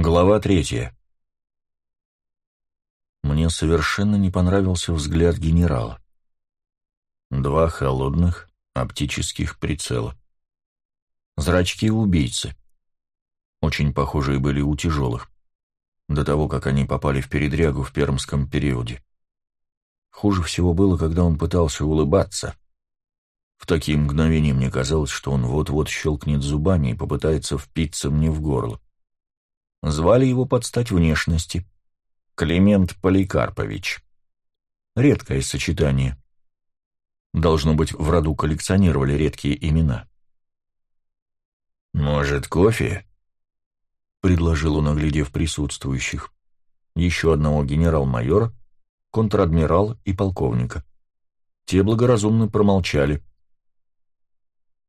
Глава третья. Мне совершенно не понравился взгляд генерала. Два холодных оптических прицела. Зрачки убийцы. Очень похожие были у тяжелых. До того, как они попали в передрягу в пермском периоде. Хуже всего было, когда он пытался улыбаться. В такие мгновения мне казалось, что он вот-вот щелкнет зубами и попытается впиться мне в горло. Звали его под стать внешности. Климент Поликарпович. Редкое сочетание. Должно быть, в роду коллекционировали редкие имена. «Может, кофе?» — предложил он, оглядев присутствующих. Еще одного генерал-майора, контр-адмирала и полковника. Те благоразумно промолчали.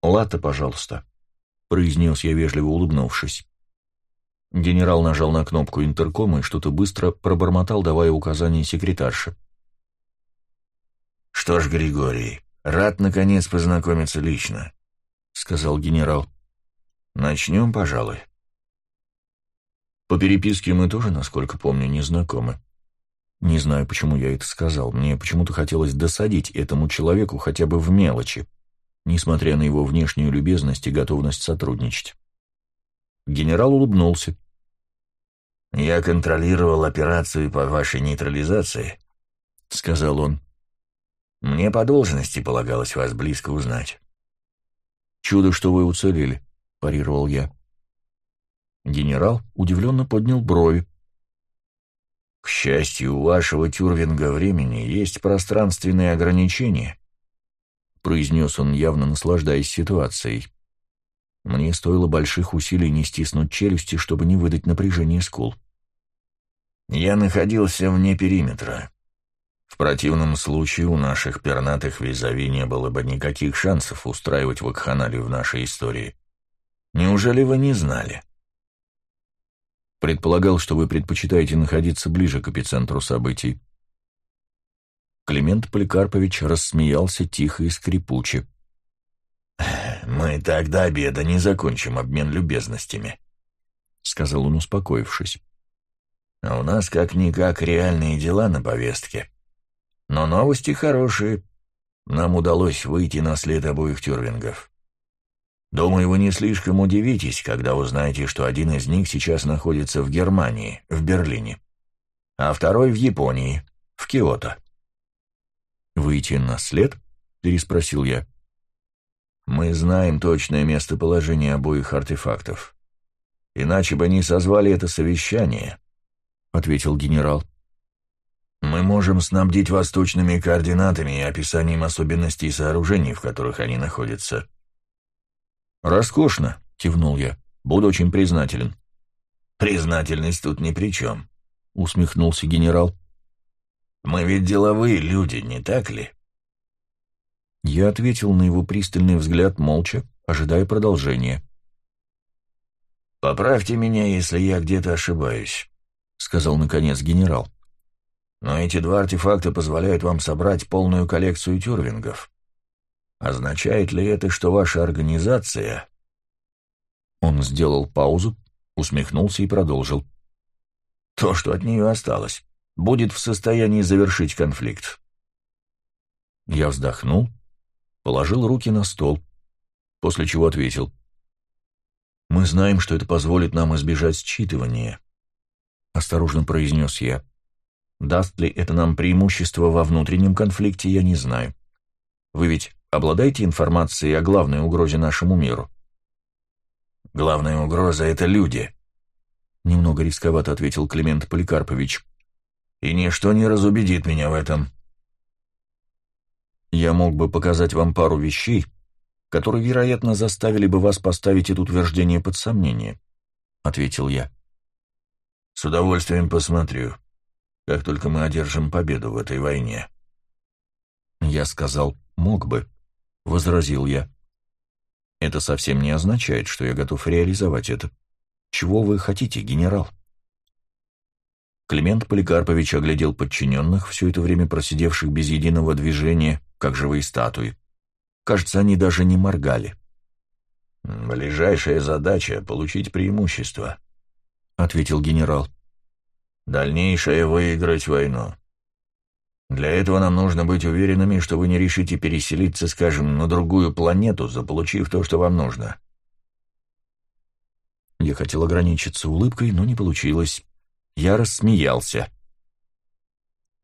«Латте, пожалуйста», — произнес я, вежливо улыбнувшись. Генерал нажал на кнопку интеркома и что-то быстро пробормотал, давая указания секретарше. «Что ж, Григорий, рад наконец познакомиться лично», — сказал генерал. «Начнем, пожалуй». По переписке мы тоже, насколько помню, не знакомы. Не знаю, почему я это сказал. Мне почему-то хотелось досадить этому человеку хотя бы в мелочи, несмотря на его внешнюю любезность и готовность сотрудничать. Генерал улыбнулся. «Я контролировал операцию по вашей нейтрализации», — сказал он. «Мне по должности полагалось вас близко узнать». «Чудо, что вы уцелели», — парировал я. Генерал удивленно поднял брови. «К счастью, у вашего тюрвинга времени есть пространственные ограничения», — произнес он, явно наслаждаясь ситуацией. Мне стоило больших усилий не стиснуть челюсти, чтобы не выдать напряжение скул. «Я находился вне периметра. В противном случае у наших пернатых визави не было бы никаких шансов устраивать вакханалию в нашей истории. Неужели вы не знали?» Предполагал, что вы предпочитаете находиться ближе к эпицентру событий. Климент Поликарпович рассмеялся тихо и скрипуче. «Мы так до обеда не закончим обмен любезностями», — сказал он, успокоившись. «А у нас как-никак реальные дела на повестке. Но новости хорошие. Нам удалось выйти на след обоих тюрвингов. Думаю, вы не слишком удивитесь, когда узнаете, что один из них сейчас находится в Германии, в Берлине, а второй в Японии, в Киото». «Выйти на след?» — переспросил я. Мы знаем точное местоположение обоих артефактов. Иначе бы не созвали это совещание, — ответил генерал. Мы можем снабдить вас точными координатами и описанием особенностей сооружений, в которых они находятся. «Роскошно», — кивнул я. «Буду очень признателен». «Признательность тут ни при чем», — усмехнулся генерал. «Мы ведь деловые люди, не так ли?» Я ответил на его пристальный взгляд молча, ожидая продолжения. «Поправьте меня, если я где-то ошибаюсь», — сказал наконец генерал. «Но эти два артефакта позволяют вам собрать полную коллекцию тюрвингов. Означает ли это, что ваша организация...» Он сделал паузу, усмехнулся и продолжил. «То, что от нее осталось, будет в состоянии завершить конфликт». Я вздохнул положил руки на стол, после чего ответил. «Мы знаем, что это позволит нам избежать считывания», — осторожно произнес я. «Даст ли это нам преимущество во внутреннем конфликте, я не знаю. Вы ведь обладаете информацией о главной угрозе нашему миру?» «Главная угроза — это люди», — немного рисковато ответил Климент Поликарпович. «И ничто не разубедит меня в этом». Я мог бы показать вам пару вещей, которые, вероятно, заставили бы вас поставить это утверждение под сомнение», — ответил я. «С удовольствием посмотрю, как только мы одержим победу в этой войне». Я сказал «мог бы», — возразил я. «Это совсем не означает, что я готов реализовать это. Чего вы хотите, генерал?» Климент Поликарпович оглядел подчиненных, все это время просидевших без единого движения, как живые статуи. Кажется, они даже не моргали. «Ближайшая задача — получить преимущество», — ответил генерал. «Дальнейшее — выиграть войну. Для этого нам нужно быть уверенными, что вы не решите переселиться, скажем, на другую планету, заполучив то, что вам нужно». Я хотел ограничиться улыбкой, но не получилось. Я рассмеялся.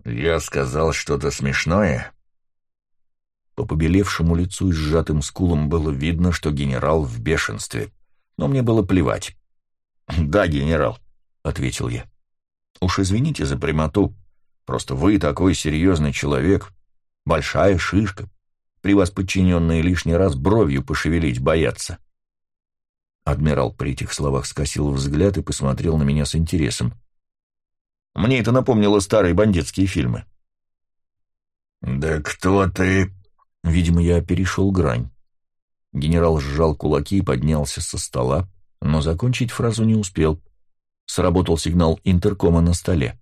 «Я сказал что-то смешное?» По побелевшему лицу и сжатым скулам было видно, что генерал в бешенстве. Но мне было плевать. «Да, генерал», — ответил я. «Уж извините за прямоту. Просто вы такой серьезный человек. Большая шишка. При вас подчиненные лишний раз бровью пошевелить боятся». Адмирал при этих словах скосил взгляд и посмотрел на меня с интересом. Мне это напомнило старые бандитские фильмы. «Да кто ты?» Видимо, я перешел грань. Генерал сжал кулаки и поднялся со стола, но закончить фразу не успел. Сработал сигнал интеркома на столе.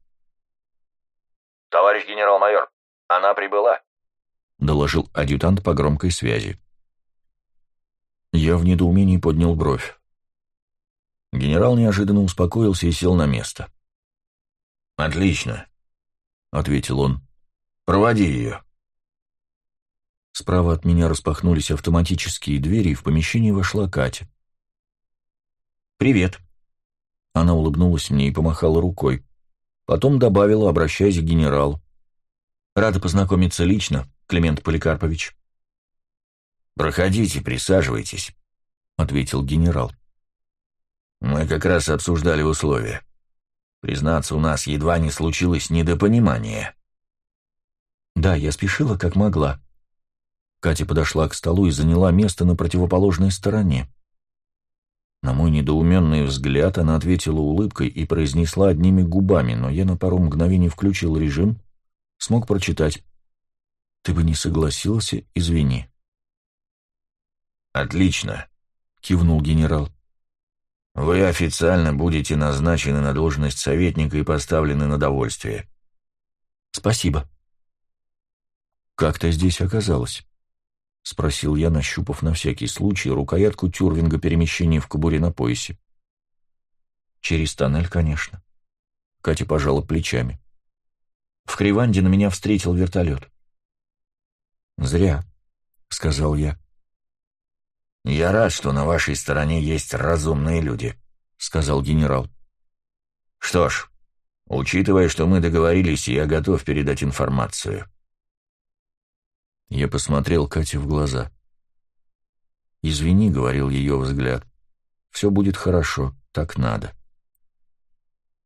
«Товарищ генерал-майор, она прибыла», — доложил адъютант по громкой связи. Я в недоумении поднял бровь. Генерал неожиданно успокоился и сел на место. «Отлично», — ответил он. «Проводи ее». Справа от меня распахнулись автоматические двери, и в помещение вошла Катя. «Привет». Она улыбнулась мне и помахала рукой. Потом добавила, обращаясь к генералу. «Рада познакомиться лично, Климент Поликарпович». «Проходите, присаживайтесь», — ответил генерал. «Мы как раз обсуждали условия. Признаться, у нас едва не случилось недопонимание». «Да, я спешила, как могла». Катя подошла к столу и заняла место на противоположной стороне. На мой недоуменный взгляд она ответила улыбкой и произнесла одними губами, но я на пару мгновений включил режим, смог прочитать. «Ты бы не согласился, извини». «Отлично», — кивнул генерал. «Вы официально будете назначены на должность советника и поставлены на довольствие». «Спасибо». «Как ты здесь оказалась?» — спросил я, нащупав на всякий случай рукоятку тюрвинга перемещения в кобуре на поясе. «Через тоннель, конечно». Катя пожала плечами. «В Криванде на меня встретил вертолет». «Зря», — сказал я. «Я рад, что на вашей стороне есть разумные люди», — сказал генерал. «Что ж, учитывая, что мы договорились, я готов передать информацию». Я посмотрел Кате в глаза. «Извини», — говорил ее взгляд. «Все будет хорошо, так надо».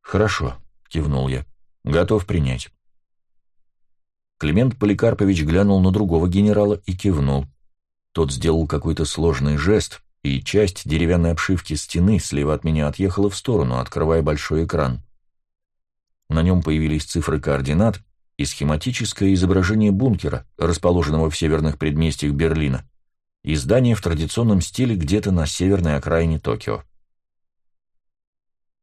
«Хорошо», — кивнул я. «Готов принять». Климент Поликарпович глянул на другого генерала и кивнул. Тот сделал какой-то сложный жест, и часть деревянной обшивки стены слева от меня отъехала в сторону, открывая большой экран. На нем появились цифры координат и схематическое изображение бункера, расположенного в северных предместьях Берлина, и здание в традиционном стиле где-то на северной окраине Токио.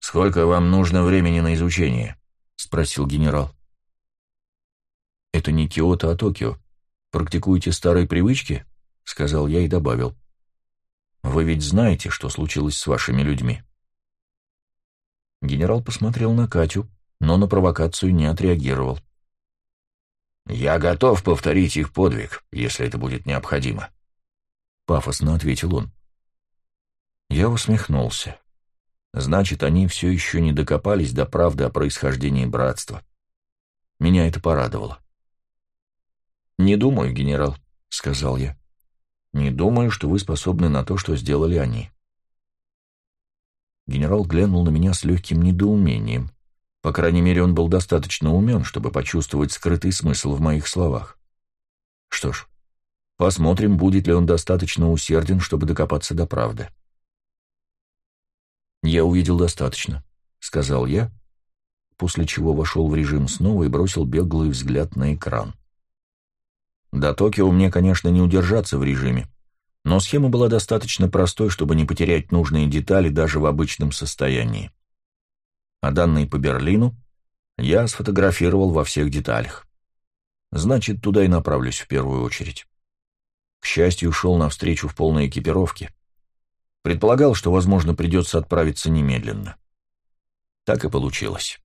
«Сколько вам нужно времени на изучение?» — спросил генерал. «Это не Киото, а Токио. Практикуете старые привычки?» — сказал я и добавил. «Вы ведь знаете, что случилось с вашими людьми?» Генерал посмотрел на Катю, но на провокацию не отреагировал. «Я готов повторить их подвиг, если это будет необходимо», — пафосно ответил он. Я усмехнулся. Значит, они все еще не докопались до правды о происхождении братства. Меня это порадовало. «Не думаю, генерал», — сказал я. Не думаю, что вы способны на то, что сделали они. Генерал глянул на меня с легким недоумением. По крайней мере, он был достаточно умен, чтобы почувствовать скрытый смысл в моих словах. Что ж, посмотрим, будет ли он достаточно усерден, чтобы докопаться до правды. «Я увидел достаточно», — сказал я, после чего вошел в режим снова и бросил беглый взгляд на экран. До Токио мне, конечно, не удержаться в режиме, но схема была достаточно простой, чтобы не потерять нужные детали даже в обычном состоянии. А данные по Берлину я сфотографировал во всех деталях. Значит, туда и направлюсь в первую очередь. К счастью, шел навстречу в полной экипировке. Предполагал, что, возможно, придется отправиться немедленно. Так и получилось.